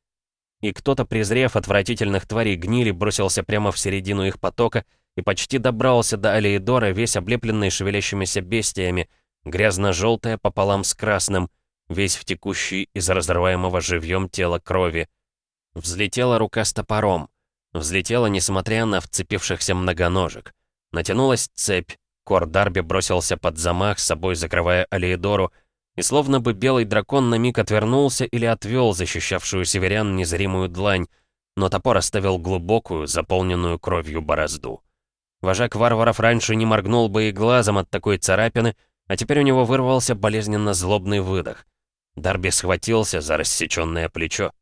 Speaker 1: И кто-то, презрев отвратительных тварей гнили, бросился прямо в середину их потока и почти добрался до Алеидора, весь облепленный шевелящимися бестиями, грязно-желтая пополам с красным, весь в текущей из разрываемого живьем тела крови. Взлетела рука с топором. Взлетела, несмотря на вцепившихся многоножек. Натянулась цепь. Кор Дарби бросился под замах, с собой закрывая Алиедору, и словно бы белый дракон на миг отвернулся или отвел защищавшую северян незримую длань, но топор оставил глубокую, заполненную кровью борозду. Вожак варваров раньше не моргнул бы и глазом от такой царапины, а теперь у него вырвался болезненно злобный выдох. Дарби схватился за рассеченное плечо.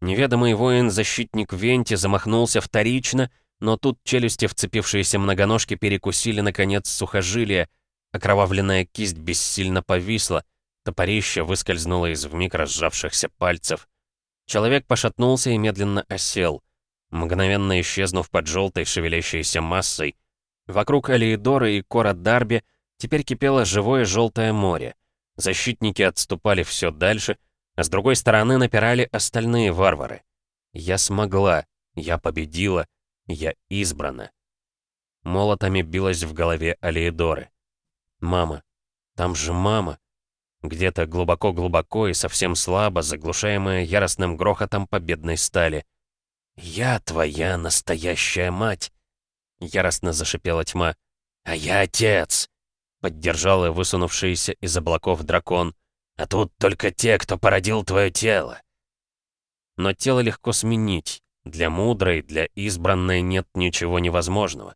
Speaker 1: Неведомый воин-защитник Венти замахнулся вторично, но тут челюсти, вцепившиеся многоножки, перекусили, наконец, сухожилия. Окровавленная кисть бессильно повисла. Топорище выскользнуло из вмиг разжавшихся пальцев. Человек пошатнулся и медленно осел, мгновенно исчезнув под желтой шевелящейся массой. Вокруг Алиидоры и Кора Дарби теперь кипело живое желтое море. Защитники отступали все дальше, а с другой стороны напирали остальные варвары. Я смогла, я победила, я избрана. Молотами билась в голове Алиедоры. «Мама, там же мама!» Где-то глубоко-глубоко и совсем слабо, заглушаемая яростным грохотом победной стали. «Я твоя настоящая мать!» Яростно зашипела тьма. «А я отец!» Поддержал и высунувшийся из облаков дракон. А тут только те, кто породил твое тело. Но тело легко сменить. Для мудрой, для избранной нет ничего невозможного.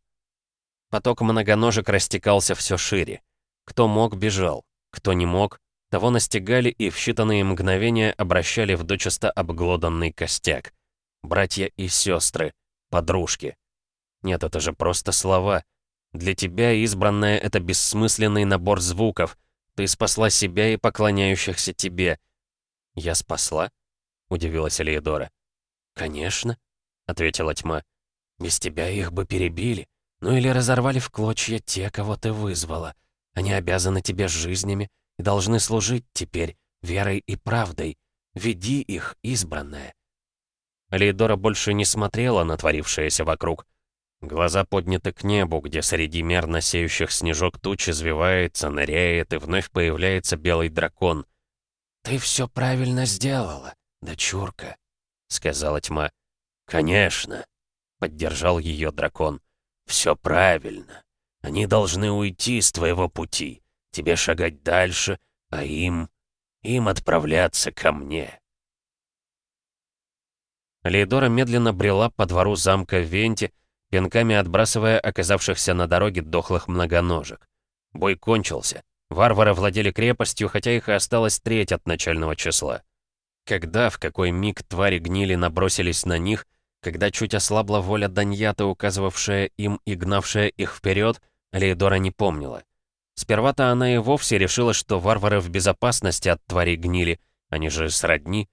Speaker 1: Поток многоножек растекался все шире. Кто мог, бежал. Кто не мог, того настигали и в считанные мгновения обращали в дочисто обглоданный костяк. Братья и сестры, подружки. Нет, это же просто слова. Для тебя избранная — это бессмысленный набор звуков — ты спасла себя и поклоняющихся тебе». «Я спасла?» — удивилась Элеидора. «Конечно», — ответила тьма. «Без тебя их бы перебили.
Speaker 3: Ну или разорвали в клочья те, кого ты вызвала. Они обязаны тебе жизнями и должны служить теперь верой и правдой. Веди их, избранная».
Speaker 1: Лейдора больше не смотрела на творившееся вокруг. Глаза подняты к небу, где среди мерно сеющих снежок туч извивается, ныряет и вновь появляется белый дракон.
Speaker 3: «Ты все правильно сделала, дочурка», — сказала тьма.
Speaker 2: «Конечно», — поддержал ее дракон. «Все правильно. Они должны уйти с твоего пути, тебе шагать дальше, а им... им отправляться ко мне».
Speaker 1: Лейдора медленно брела по двору замка в Венте, пинками отбрасывая оказавшихся на дороге дохлых многоножек. Бой кончился. Варвары владели крепостью, хотя их и осталось треть от начального числа. Когда, в какой миг твари гнили набросились на них, когда чуть ослабла воля Даньята, указывавшая им и гнавшая их вперед, Лейдора не помнила. Сперва-то она и вовсе решила, что варвары в безопасности от тварей гнили, они же сродни,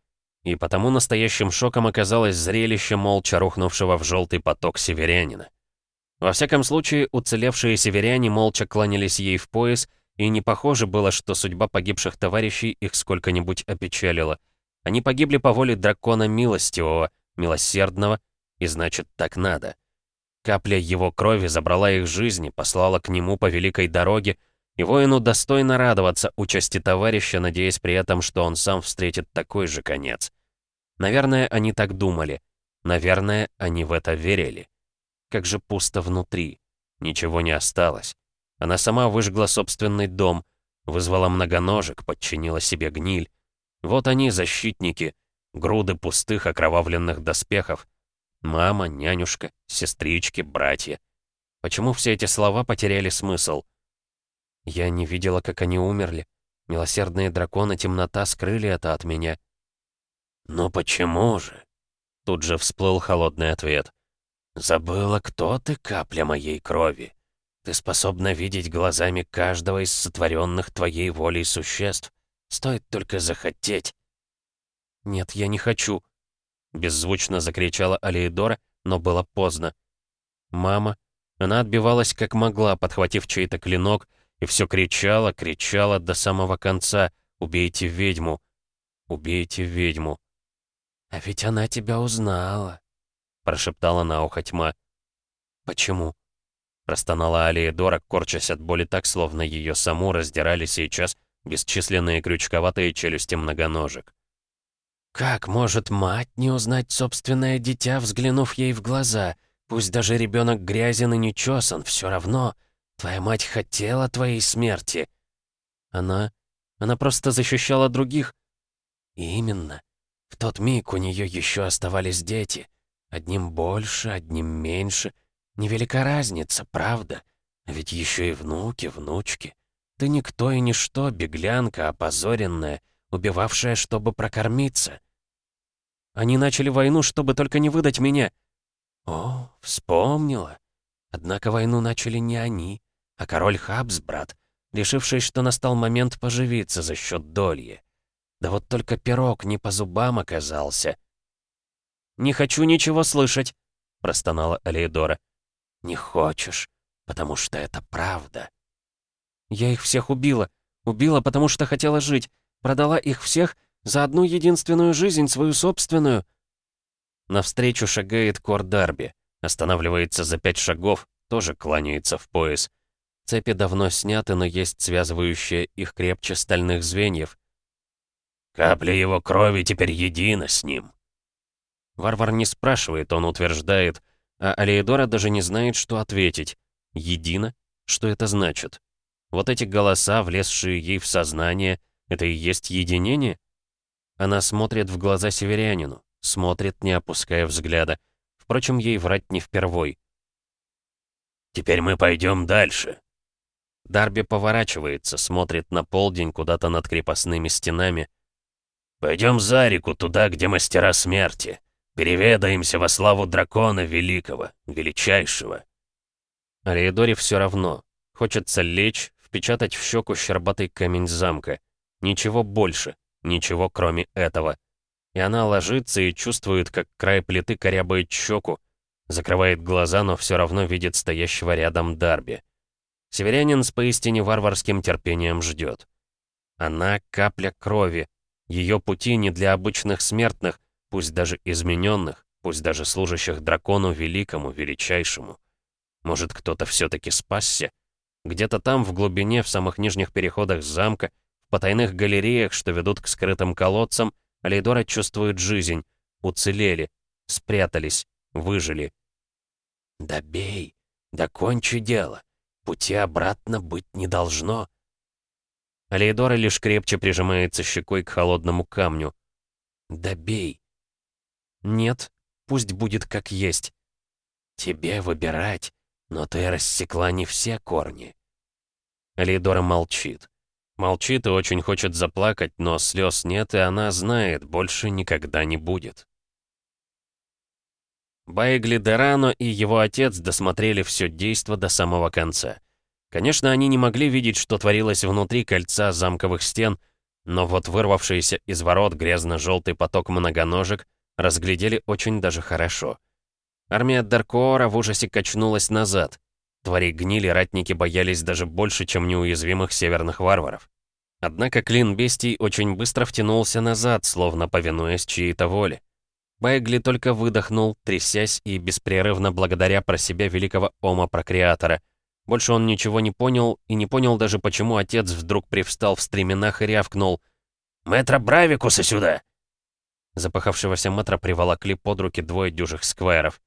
Speaker 1: и потому настоящим шоком оказалось зрелище молча рухнувшего в желтый поток северянина. Во всяком случае, уцелевшие северяне молча кланялись ей в пояс, и не похоже было, что судьба погибших товарищей их сколько-нибудь опечалила. Они погибли по воле дракона милостивого, милосердного, и значит, так надо. Капля его крови забрала их жизни, послала к нему по великой дороге, и воину достойно радоваться участи товарища, надеясь при этом, что он сам встретит такой же конец. Наверное, они так думали. Наверное, они в это верили. Как же пусто внутри. Ничего не осталось. Она сама выжгла собственный дом, вызвала многоножек, подчинила себе гниль. Вот они, защитники, груды пустых окровавленных доспехов. Мама, нянюшка, сестрички, братья. Почему все эти слова потеряли смысл? Я не видела, как они умерли. Милосердные драконы темнота скрыли это от меня.
Speaker 2: «Но почему же?» Тут же всплыл холодный ответ. «Забыла, кто ты, капля моей крови. Ты способна видеть глазами каждого из сотворенных твоей волей существ. Стоит только захотеть».
Speaker 1: «Нет, я не хочу», — беззвучно закричала Алиедора, но было поздно. Мама, она отбивалась как могла, подхватив чей-то клинок, и все кричала, кричала до самого конца «Убейте ведьму! Убейте ведьму!»
Speaker 3: «А ведь она тебя узнала», — прошептала на ухо тьма.
Speaker 1: «Почему?» — простонала Алиедора, корчась от боли так, словно ее саму раздирали сейчас бесчисленные крючковатые челюсти многоножек.
Speaker 3: «Как может мать не узнать собственное дитя, взглянув ей в глаза? Пусть даже ребенок грязен и нечесан, все равно...» Твоя мать хотела твоей смерти.
Speaker 1: Она... она просто защищала других.
Speaker 3: Именно. В тот миг у нее еще оставались дети. Одним больше, одним меньше. Невелика разница, правда? Ведь еще и внуки, внучки. Ты никто и ничто, беглянка, опозоренная, убивавшая, чтобы прокормиться.
Speaker 1: Они начали войну, чтобы только не выдать меня.
Speaker 3: О, вспомнила. Однако войну начали не они а король Хабс, брат, решивший, что настал момент поживиться за счет Дольи. Да вот только пирог не по зубам оказался.
Speaker 1: «Не хочу ничего слышать», — простонала Алейдора.
Speaker 3: «Не хочешь, потому что это правда».
Speaker 1: «Я их всех убила. Убила, потому что хотела жить. Продала их всех за одну единственную жизнь, свою собственную». Навстречу шагает Кор Дарби. Останавливается за пять шагов, тоже кланяется в пояс. Цепи давно сняты, но есть связывающие их крепче стальных звеньев.
Speaker 2: «Капля его крови теперь едина с ним».
Speaker 1: Варвар не спрашивает, он утверждает, а Алиедора даже не знает, что ответить. «Едино? Что это значит?» Вот эти голоса, влезшие ей в сознание, это и есть единение? Она смотрит в глаза северянину, смотрит, не опуская взгляда. Впрочем, ей врать не впервой.
Speaker 2: «Теперь мы пойдем дальше»,
Speaker 1: Дарби поворачивается, смотрит на полдень куда-то над крепостными стенами.
Speaker 2: «Пойдем за реку, туда, где мастера смерти. Переведаемся во славу дракона великого, величайшего».
Speaker 1: Алиэдоре все равно. Хочется лечь, впечатать в щеку щербатый камень замка. Ничего больше, ничего кроме этого. И она ложится и чувствует, как край плиты корябает щеку. Закрывает глаза, но все равно видит стоящего рядом Дарби. Северянин с поистине варварским терпением ждет. Она — капля крови. Ее пути не для обычных смертных, пусть даже измененных, пусть даже служащих дракону великому, величайшему. Может, кто-то все-таки спасся? Где-то там, в глубине, в самых нижних переходах замка, в потайных галереях, что ведут к скрытым колодцам, Алейдора чувствует жизнь. Уцелели, спрятались, выжили. «Да бей! Да кончи дело! Пути обратно быть не должно!» Алейдора лишь крепче прижимается щекой к холодному камню. «Да бей!» «Нет, пусть будет как есть. Тебе выбирать, но ты рассекла не все корни». Алейдора молчит. Молчит и очень хочет заплакать, но слез нет, и она знает, больше никогда не будет. Байгли Дерано и его отец досмотрели все действо до самого конца. Конечно, они не могли видеть, что творилось внутри кольца замковых стен, но вот вырвавшийся из ворот грязно-желтый поток многоножек разглядели очень даже хорошо. Армия Даркоора в ужасе качнулась назад. Твари гнили ратники боялись даже больше, чем неуязвимых северных варваров. Однако клин бестий очень быстро втянулся назад, словно повинуясь чьей-то воле. Байгли только выдохнул, трясясь и беспрерывно благодаря про себя великого Ома-прокреатора. Больше он ничего не понял, и не понял даже, почему отец вдруг привстал в стременах и рявкнул. «Мэтра Бравикуса сюда!» Запахавшегося мэтра приволокли под руки двое дюжих сквайров.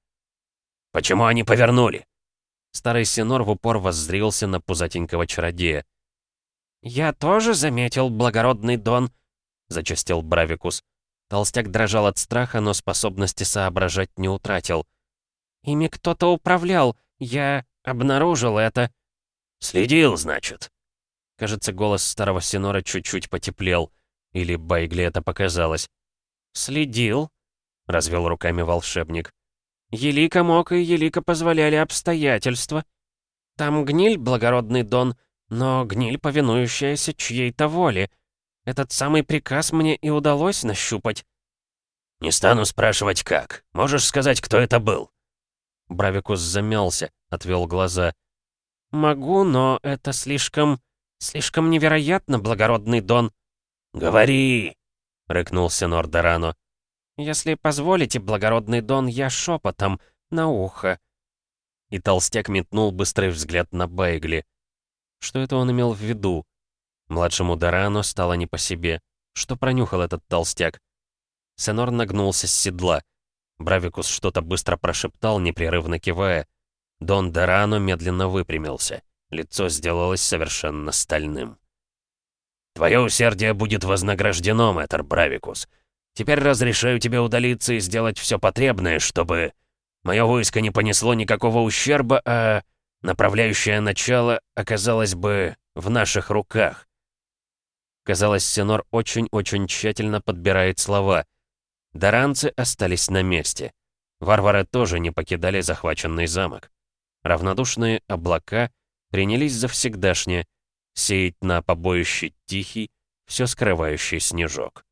Speaker 1: «Почему они повернули?» Старый Синор в упор воззрился на пузатенького чародея. «Я тоже заметил, благородный Дон», — зачастил Бравикус. Толстяк дрожал от страха, но способности соображать не утратил. «Ими кто-то управлял. Я обнаружил это». «Следил, значит?» Кажется, голос старого Синора чуть-чуть потеплел. Или Байгли это показалось. «Следил», — развел руками волшебник. «Елика мог и Елика позволяли обстоятельства. Там гниль, благородный Дон, но гниль, повинующаяся чьей-то воле. Этот самый приказ мне и удалось нащупать. «Не стану спрашивать, как. Можешь сказать, кто это был?» Бравикус замялся, отвел глаза. «Могу, но это слишком... слишком невероятно, благородный Дон». «Говори!» — рыкнул Сенор Дорано. «Если позволите, благородный Дон, я шепотом, на ухо». И толстяк метнул быстрый взгляд на Байгли. Что это он имел в виду? Младшему Дорано стало не по себе. Что пронюхал этот толстяк? Сенор нагнулся с седла. Бравикус что-то быстро прошептал, непрерывно кивая. Дон Дорано медленно выпрямился. Лицо сделалось совершенно стальным. «Твое усердие будет вознаграждено, мэтр Бравикус. Теперь разрешаю тебе удалиться и сделать все потребное, чтобы... Мое войско не понесло никакого ущерба, а направляющее начало оказалось бы в наших руках. Казалось, Сенор очень-очень тщательно подбирает слова. Даранцы остались на месте. Варвары тоже не покидали захваченный замок. Равнодушные облака принялись завсегдашнее сеять на побоище тихий, все скрывающий снежок.